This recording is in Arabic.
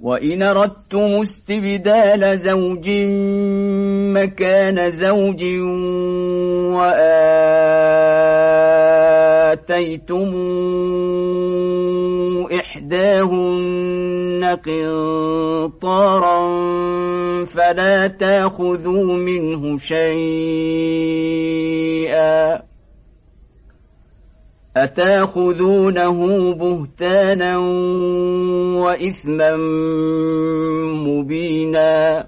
وإن أردتم استبدال زوج مكان زوج وآتيتم إحداهن قنطارا فلا تاخذوا منه شيئا أتاخذونه بهتانا وإثما مبينا